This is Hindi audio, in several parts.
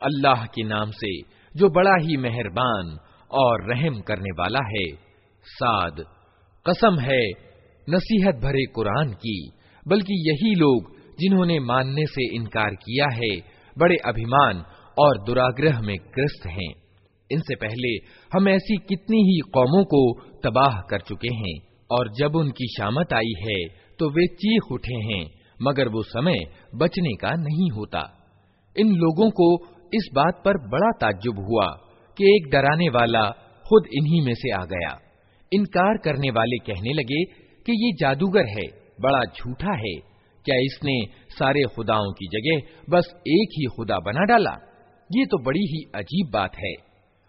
अल्लाह के नाम से जो बड़ा ही मेहरबान और रहम करने वाला है साद। कसम है, नसीहत भरे कुरान की, बल्कि यही लोग जिन्होंने मानने से इनकार किया है, बड़े अभिमान और दुराग्रह में ग्रस्त हैं। इनसे पहले हम ऐसी कितनी ही कौमों को तबाह कर चुके हैं, और जब उनकी शामत आई है तो वे चीख उठे हैं, मगर वो समय बचने का नहीं होता। इन लोगों को इस बात पर बड़ा ताज्जुब हुआ कि एक डराने वाला खुद इन्हीं में से आ गया। इनकार करने वाले कहने लगे कि ये जादूगर है, बड़ा झूठा है। क्या इसने सारे खुदाओं की जगह बस एक ही खुदा बना डाला? ये तो बड़ी ही अजीब बात है।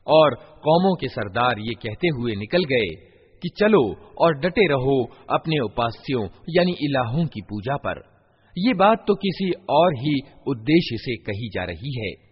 और कौमों के सरदार ये कहते हुए निकल गए कि चलो और डटे रहो अपने उपास्यों, यानी इलाहों की पूजा पर। ये बात तो किसी और ही उद्देश्य से कही जा रही है।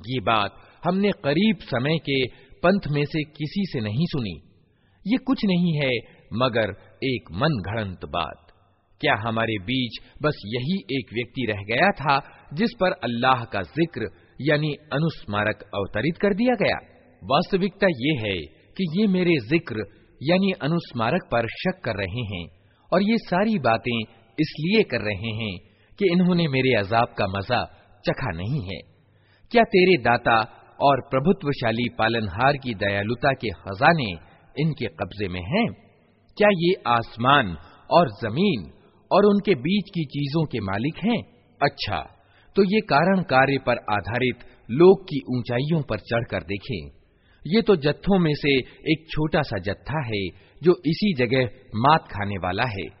ये बात हमने करीब समय के पंथ में से किसी से नहीं सुनी ये कुछ नहीं है मगर एक मन घड़ंत बात क्या हमारे बीच बस यही एक व्यक्ति रह गया था जिस पर अल्लाह का ज़िक्र, यानी अनुस्मारक अवतरित कर दिया गया वास्तविकता ये है कि ये मेरे ज़िक्र, यानी अनुस्मारक पर शक कर रहे हैं और ये सारी बातें इसलिए कर रहे हैं कि इन्होंने मेरे अजाब का मज़ा चखा नहीं है क्या तेरे दाता और प्रभुत्वशाली पालनहार की दयालुता के खजाने इनके कब्जे में हैं? क्या ये आसमान और ज़मीन और उनके बीच की चीज़ों के मालिक हैं। अच्छा तो ये कारण कार्य पर आधारित लोक की ऊंचाइयों पर चढ़कर देखें। ये तो जत्थों में से एक छोटा सा जत्था है, जो इसी जगह मात खाने वाला है।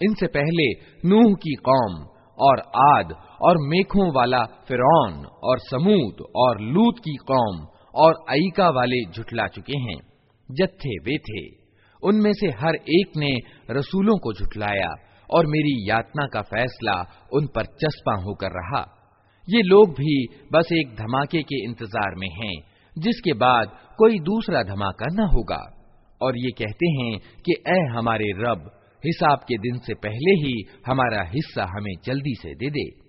इनसे पहले नूह की कौम और आद और मेघों वाला फिरौन और समूद और लूत की कौम और अईका वाले झुठला चुके हैं जत्थे वे थे उनमें से हर एक ने रसूलों को झुठलाया और मेरी यातना का फैसला उन पर चस्पा होकर रहा। ये लोग भी बस एक धमाके के इंतज़ार में हैं, जिसके बाद कोई दूसरा धमाका न होगा। और ये कहते हैं कि ए हमारे रब, हिसाब के दिन से पहले ही हमारा हिस्सा हमें जल्दी से दे दे।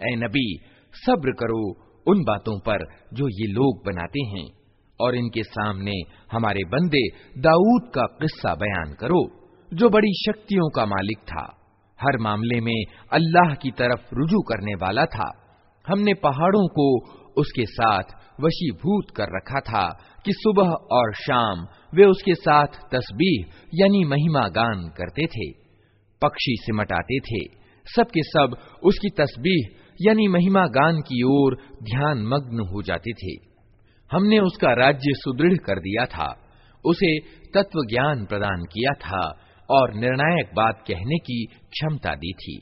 ए नबी सब्र करो उन बातों पर जो ये लोग बनाते हैं और इनके सामने हमारे बंदे दाऊद का किस्सा बयान करो जो बड़ी शक्तियों का मालिक था। हर मामले में अल्लाह की तरफ़ रुजू करने वाला था। हमने पहाड़ों को उसके साथ वशीभूत कर रखा था कि सुबह और शाम वे उसके साथ तस्बीह यानी महिमा गान करते थे। पक्षी सिमट आते थे। सबके सब उसकी तस्बीह यानी महिमा गान की ओर ध्यान मग्न हो जाते थे। हमने उसका राज्य सुदृढ़ कर दिया था। उसे तत्व ज्ञान प्रदान किया था। और निर्णायक बात कहने की क्षमता दी थी।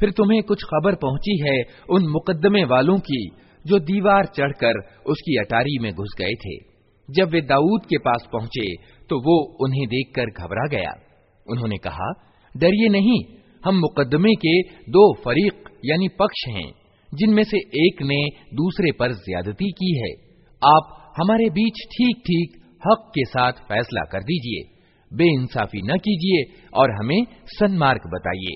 फिर तुम्हें कुछ खबर पहुँची है उन मुकदमे वालों की, जो दीवार चढ़कर उसकी अटारी में घुस गए थे। जब वे दाऊद के पास पहुँचे तो वो उन्हें देखकर घबरा गया। उन्होंने कहा, डरिए नहीं, हम मुकदमे के दो फरीक, यानी पक्ष हैं, जिनमें से एक ने दूसरे पर ज्यादती की है। आप हमारे बीच ठीक ठीक हक के साथ फैसला कर दीजिए। बेइंसाफी न कीजिए और हमें सन्मार्ग बताइए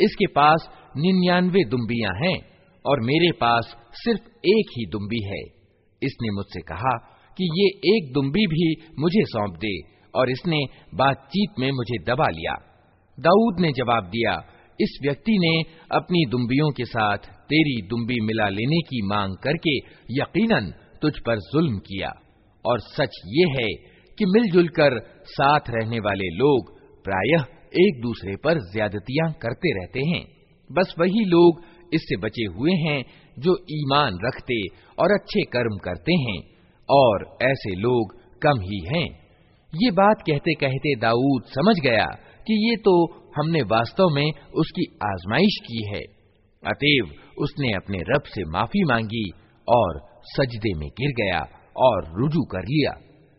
इसके पास निन्यानवे दुम्बियाँ हैं और मेरे पास सिर्फ़ एक ही दुम्बी है। इसने मुझसे कहा कि ये एक दुम्बी भी मुझे सौंप दे और इसने बातचीत में मुझे दबा लिया। दाऊद ने जवाब दिया, इस व्यक्ति ने अपनी दुम्बियों के साथ तेरी दुम्बी मिला लेने की मांग करके यकीनन तुझ पर जुल्म किया और सच ये है कि मिलजुल कर साथ रहने वाले लोग प्रायः एक दूसरे पर ज्यादतियाँ करते रहते हैं। बस वही लोग इससे बचे हुए हैं जो ईमान रखते और अच्छे कर्म करते हैं, और ऐसे लोग कम ही हैं। ये बात कहते कहते दाऊद समझ गया कि ये तो हमने वास्तव में उसकी आजमाइश की है। अतएव उसने अपने रब से माफ़ी मांगी और सजदे में गिर गया और रुजू कर लिया।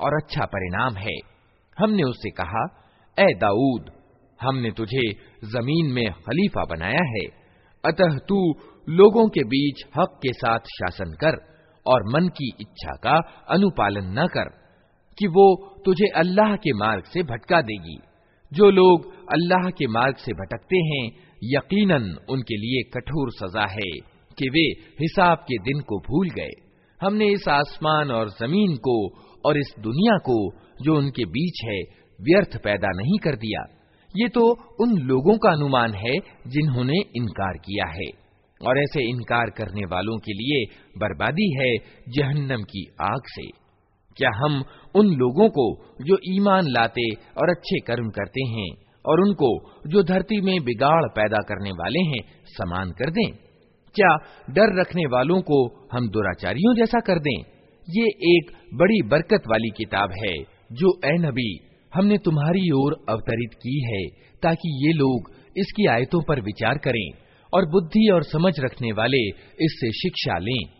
और अच्छा परिणाम है। हमने उससे कहा, ए दाऊद, हमने तुझे ज़मीन में खलीफा बनाया है। अतः तू लोगों के बीच हक के साथ शासन कर और मन की इच्छा का अनुपालन न कर कि वो तुझे अल्लाह के मार्ग से भटका देगी। जो लोग अल्लाह के मार्ग से भटकते हैं, यकीनन उनके लिए कठोर सजा है कि वे हिसाब के दिन को भूल गए। हमने इस आसमान और ज़मीन को और इस दुनिया को, जो उनके बीच है, व्यर्थ पैदा नहीं कर दिया। ये तो उन लोगों का अनुमान है, जिन्होंने इनकार किया है। और ऐसे इनकार करने वालों के लिए बर्बादी है जहन्नम की आग से। क्या हम उन लोगों को, जो ईमान लाते और अच्छे कर्म करते हैं, और उनको, जो धरती में बिगाड़ पैदा करने वाले हैं, समान कर दें? क्या डर रखने वालों को हम दुराचारियों जैसा कर दें? ये एक बड़ी बरकत वाली किताब है, जो ए नबी, हमने तुम्हारी ओर अवतरित की है, ताकि ये लोग इसकी आयतों पर विचार करें और बुद्धि और समझ रखने वाले इससे शिक्षा लें।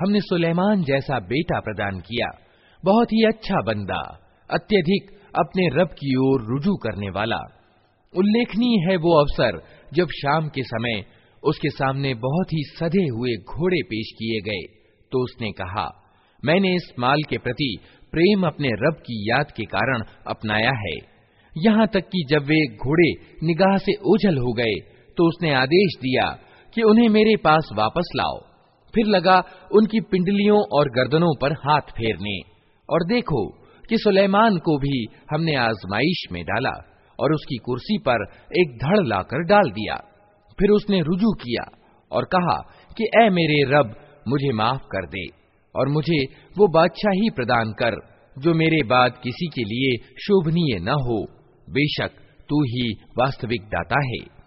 हमने सुलेमान जैसा बेटा प्रदान किया। बहुत ही अच्छा बंदा, अत्यधिक अपने रब की ओर रुजू करने वाला। उल्लेखनीय है वो अवसर जब शाम के समय उसके सामने बहुत ही सधे हुए घोड़े पेश किए गए तो उसने कहा, मैंने इस माल के प्रति प्रेम अपने रब की याद के कारण अपनाया है। यहाँ तक कि जब वे घोड़े निगाह से ओझल हो गए तो उसने आदेश दिया कि उन्हें मेरे पास वापस लाओ। फिर लगा उनकी पिंडलियों और गर्दनों पर हाथ फेरने। और देखो कि सुलेमान को भी हमने आजमाइश में डाला और उसकी कुर्सी पर एक धड़ लाकर डाल दिया। फिर उसने रुजू किया और कहा कि, ए मेरे रब, मुझे माफ़ कर दे और मुझे वो बादशाही प्रदान कर, जो मेरे बाद किसी के लिए शोभनीय न हो। बेशक तू ही वास्तविक दाता है।